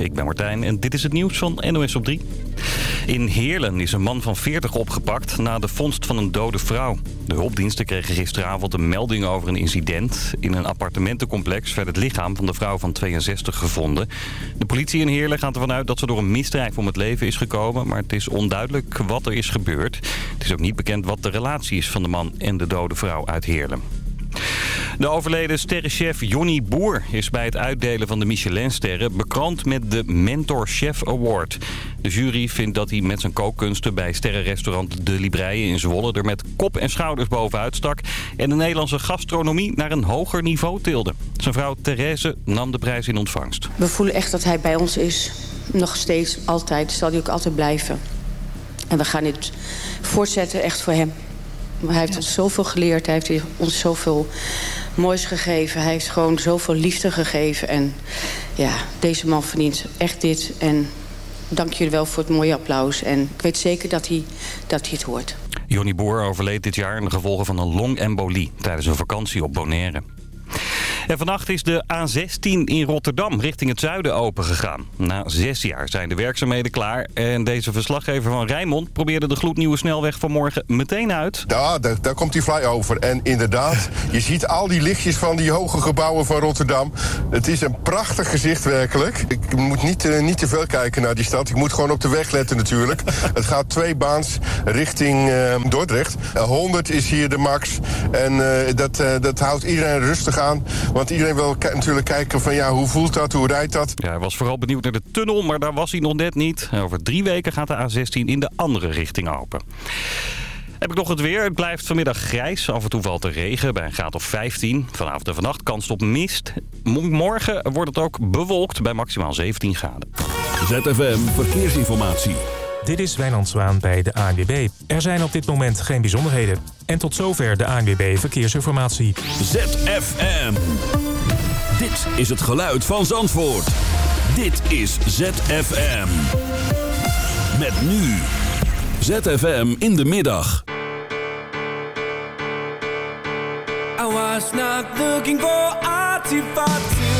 ik ben Martijn en dit is het nieuws van NOS op 3. In Heerlen is een man van 40 opgepakt na de vondst van een dode vrouw. De hulpdiensten kregen gisteravond een melding over een incident. In een appartementencomplex werd het lichaam van de vrouw van 62 gevonden. De politie in Heerlen gaat ervan uit dat ze door een misdrijf om het leven is gekomen... maar het is onduidelijk wat er is gebeurd. Het is ook niet bekend wat de relatie is van de man en de dode vrouw uit Heerlen. De overleden sterrenchef Jonny Boer is bij het uitdelen van de Michelinsterren bekroond met de Mentor Chef Award. De jury vindt dat hij met zijn kookkunsten bij sterrenrestaurant De Libreien in Zwolle er met kop en schouders bovenuit stak en de Nederlandse gastronomie naar een hoger niveau tilde. Zijn vrouw Therese nam de prijs in ontvangst. We voelen echt dat hij bij ons is. Nog steeds, altijd. Zal hij ook altijd blijven. En we gaan dit voortzetten echt voor hem. Hij heeft ons zoveel geleerd. Hij heeft ons zoveel moois gegeven. Hij heeft gewoon zoveel liefde gegeven. En ja, deze man verdient echt dit. En dank jullie wel voor het mooie applaus. En ik weet zeker dat hij, dat hij het hoort. Jonny Boer overleed dit jaar in de gevolgen van een longembolie... tijdens een vakantie op Bonaire. En vannacht is de A16 in Rotterdam richting het zuiden opengegaan. Na zes jaar zijn de werkzaamheden klaar. En deze verslaggever van Rijnmond probeerde de gloednieuwe snelweg vanmorgen meteen uit. Ja, daar, daar komt die flyover. En inderdaad, je ziet al die lichtjes van die hoge gebouwen van Rotterdam. Het is een prachtig gezicht werkelijk. Ik moet niet, uh, niet te veel kijken naar die stad. Ik moet gewoon op de weg letten natuurlijk. het gaat twee baans richting uh, Dordrecht. 100 is hier de max. En dat, dat houdt iedereen rustig aan. Want iedereen wil natuurlijk kijken van ja, hoe voelt dat, hoe rijdt dat? Ja, hij was vooral benieuwd naar de tunnel, maar daar was hij nog net niet. Over drie weken gaat de A16 in de andere richting open. Heb ik nog het weer. Het blijft vanmiddag grijs. Af en toe valt er regen bij een graad of 15. Vanavond en vannacht kans op mist. Morgen wordt het ook bewolkt bij maximaal 17 graden. ZFM Verkeersinformatie. Dit is Wijnand Zwaan bij de ANWB. Er zijn op dit moment geen bijzonderheden. En tot zover de ANWB Verkeersinformatie. ZFM. Dit is het geluid van Zandvoort. Dit is ZFM. Met nu. ZFM in de middag. I was not looking for artifacts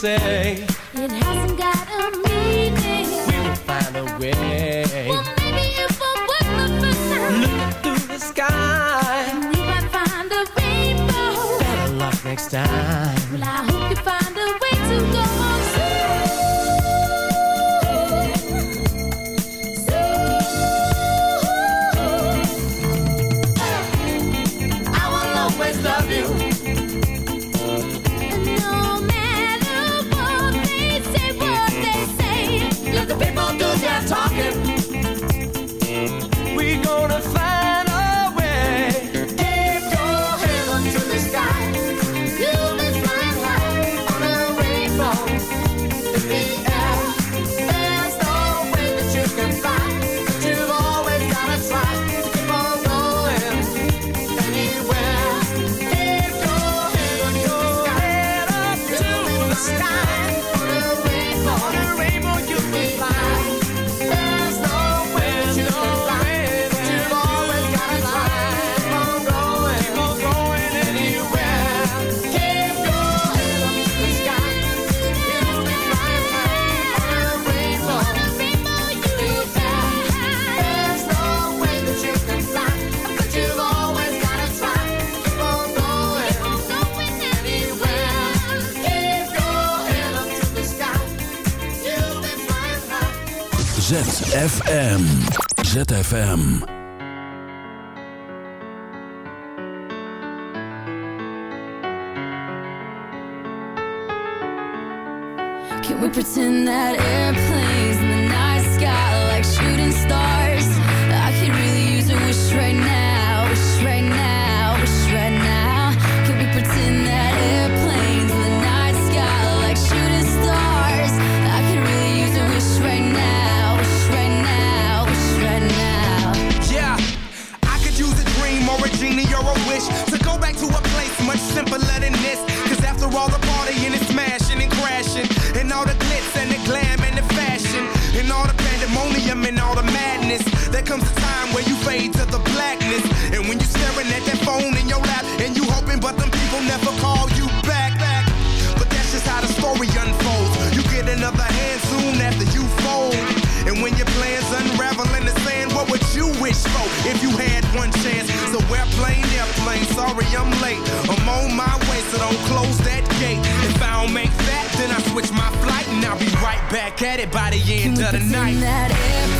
Say, ZFM. ZFM. Can we pretend that airplanes in the night sky like shooting stars? At that phone in your lap, and you hoping, but them people never call you back. back. But that's just how the story unfolds. You get another hand soon after you fold. And when your plans unravel in the sand, what would you wish for if you had one chance? So airplane, airplane, sorry I'm late. I'm on my way, so don't close that gate. If I don't make that, then I switch my flight and I'll be right back at it by the end of the night.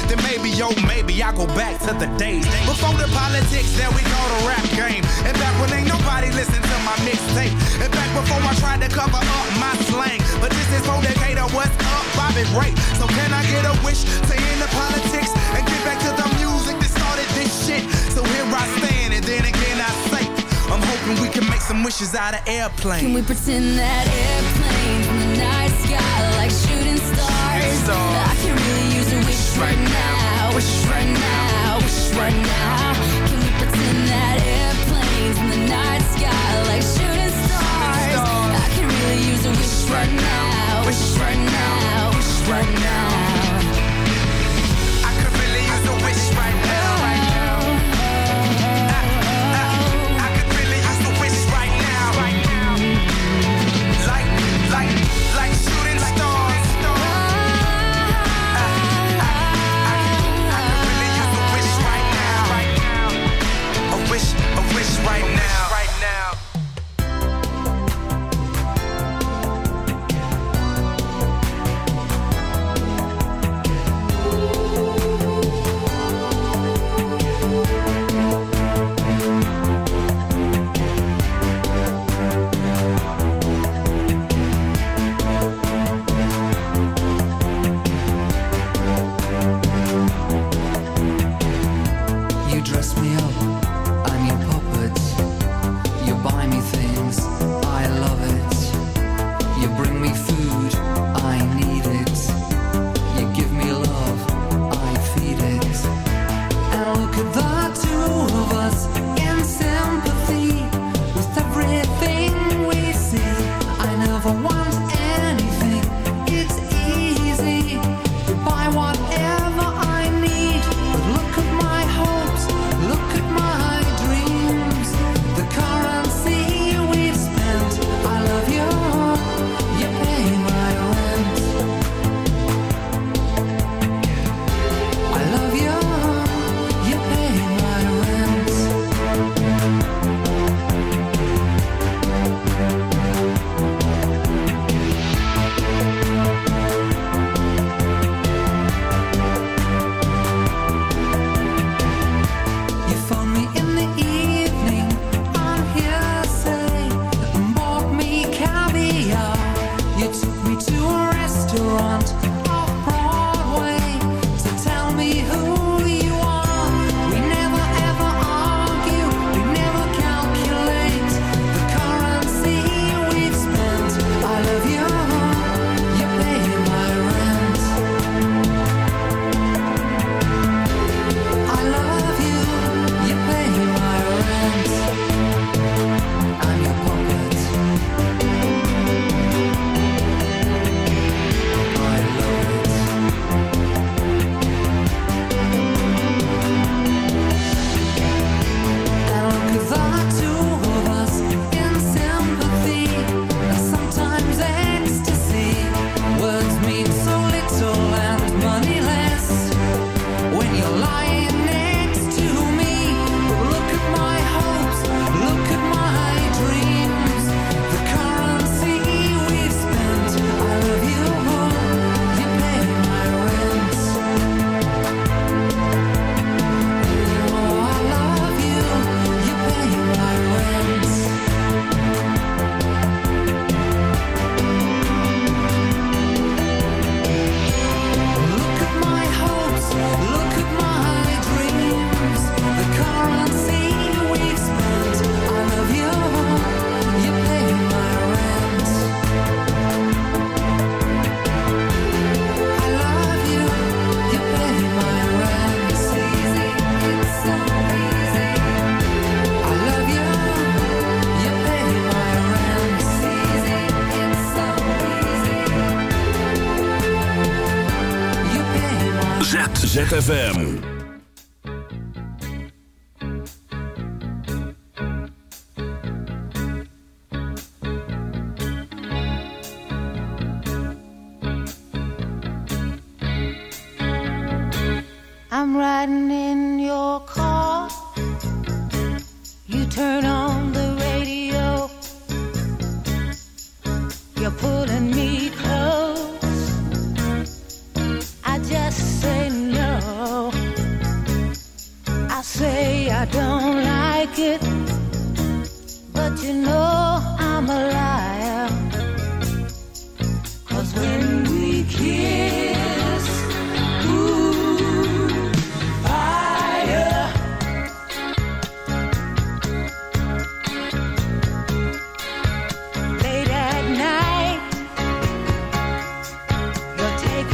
yo, maybe I go back to the days before the politics that we call the rap game, and back when ain't nobody listened to my mixtape, and back before I tried to cover up my slang. But this is for Decatur, what's up, Bobby Ray? So can I get a wish to end the politics and get back to the music that started this shit? So here I stand, and then again I say, I'm hoping we can make some wishes out of airplane. Can we pretend that airplane in the night sky like shooting stars? stars. I can really use a wish right now, wish right now, wish right now. Can we pretend that airplanes in the night sky like shooting stars? I can really use a wish right now, wish right now, wish right now.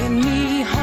Me home.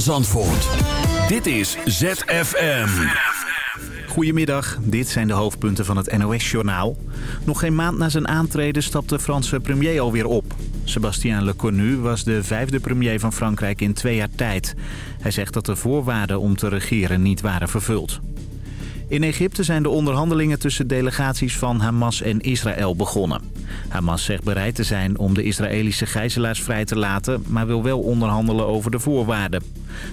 Zandvoort. Dit is ZFM. Goedemiddag, dit zijn de hoofdpunten van het NOS-journaal. Nog geen maand na zijn aantreden stapt de Franse premier alweer op. Sébastien Lecornu was de vijfde premier van Frankrijk in twee jaar tijd. Hij zegt dat de voorwaarden om te regeren niet waren vervuld. In Egypte zijn de onderhandelingen tussen delegaties van Hamas en Israël begonnen. Hamas zegt bereid te zijn om de Israëlische gijzelaars vrij te laten... maar wil wel onderhandelen over de voorwaarden.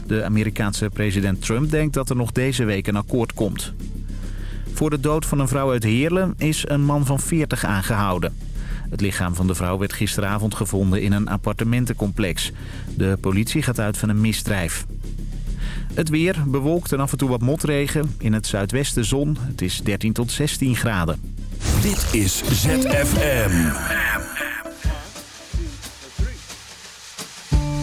De Amerikaanse president Trump denkt dat er nog deze week een akkoord komt. Voor de dood van een vrouw uit Heerlen is een man van 40 aangehouden. Het lichaam van de vrouw werd gisteravond gevonden in een appartementencomplex. De politie gaat uit van een misdrijf. Het weer bewolkt en af en toe wat motregen. In het zuidwesten zon. Het is 13 tot 16 graden. Dit is ZFM.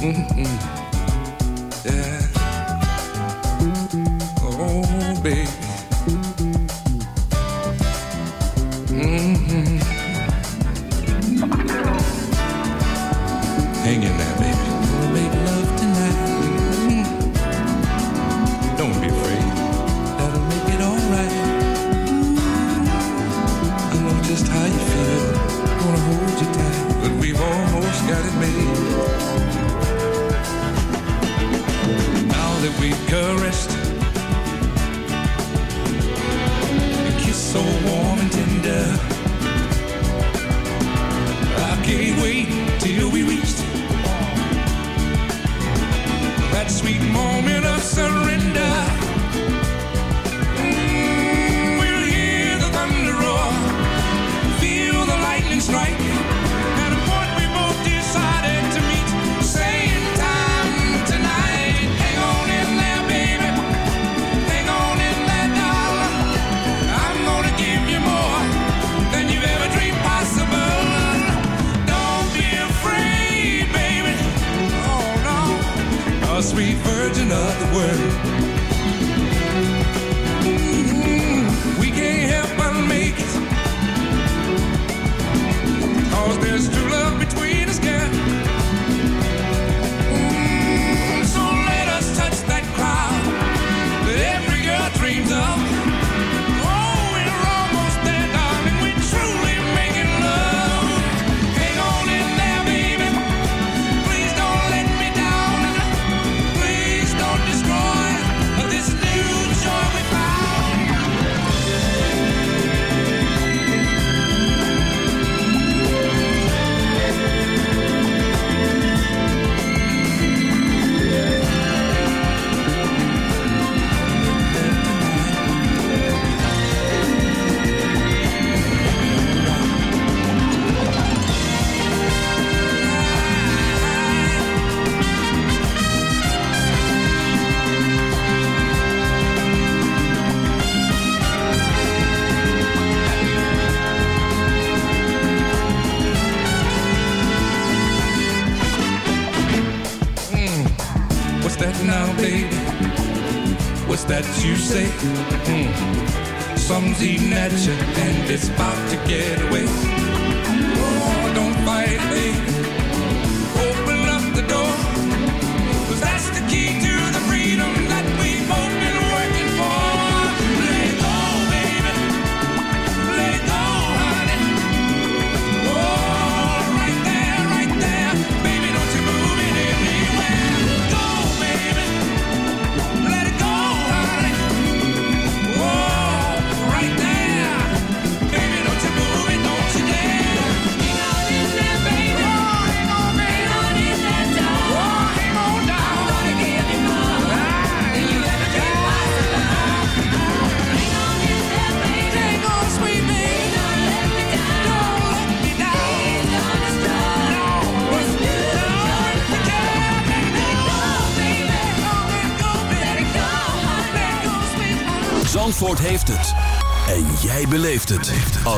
嗯嗯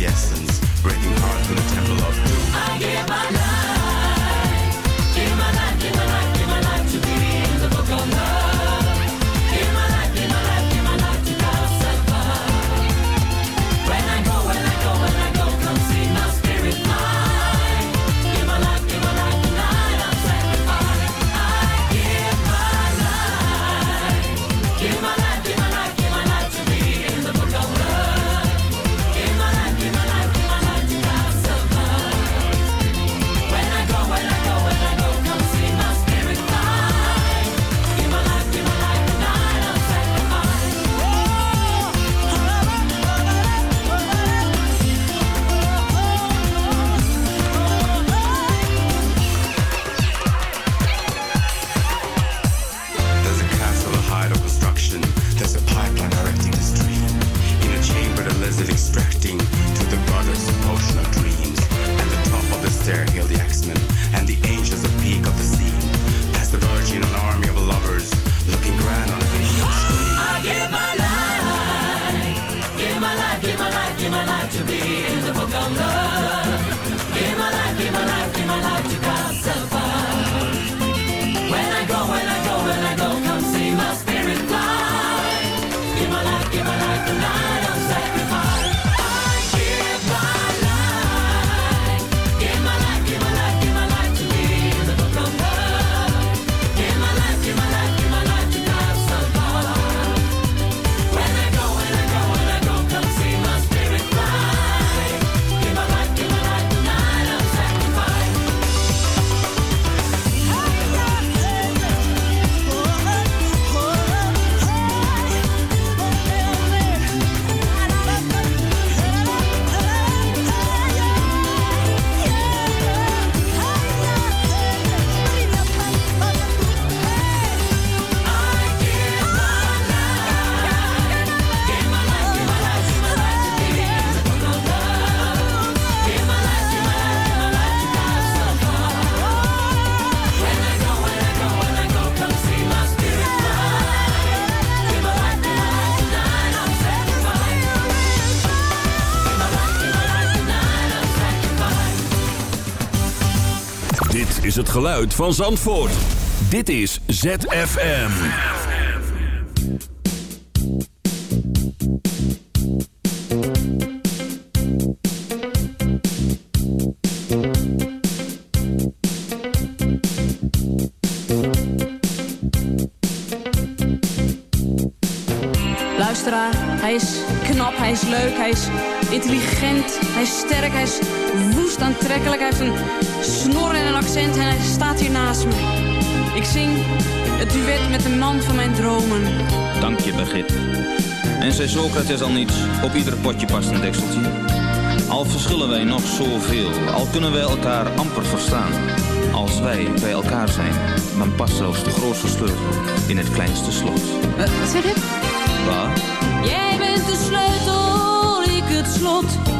the essence. geluid van Zandvoort. Dit is ZFM. Luisteraar, hij is knap, hij is leuk, hij is intelligent, hij is sterk, hij is woest aantrekkelijk. Hij heeft een snor en een accent en hij staat hier naast me. Ik zing het duet met de man van mijn dromen. Dank je, begrip. En zei Socrates al niets, op ieder potje past een dekseltje. Al verschillen wij nog zoveel, al kunnen wij elkaar amper verstaan. Als wij bij elkaar zijn, dan past zelfs de grootste sleutel in het kleinste slot. Wat zeg dit. Waar? Jij bent de sleutel, ik het slot.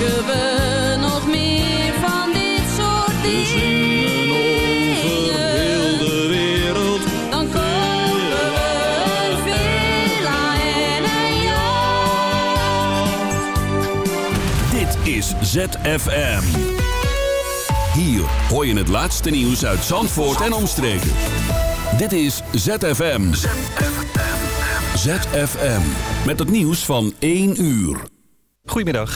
Maken we nog meer van dit soort dingen. zingen over heel de wereld. Dan kopen we een villa en een yacht. Dit is ZFM. Hier hoor je het laatste nieuws uit Zandvoort en omstreken. Dit is ZFM. ZFM. Met het nieuws van 1 uur. Goedemiddag.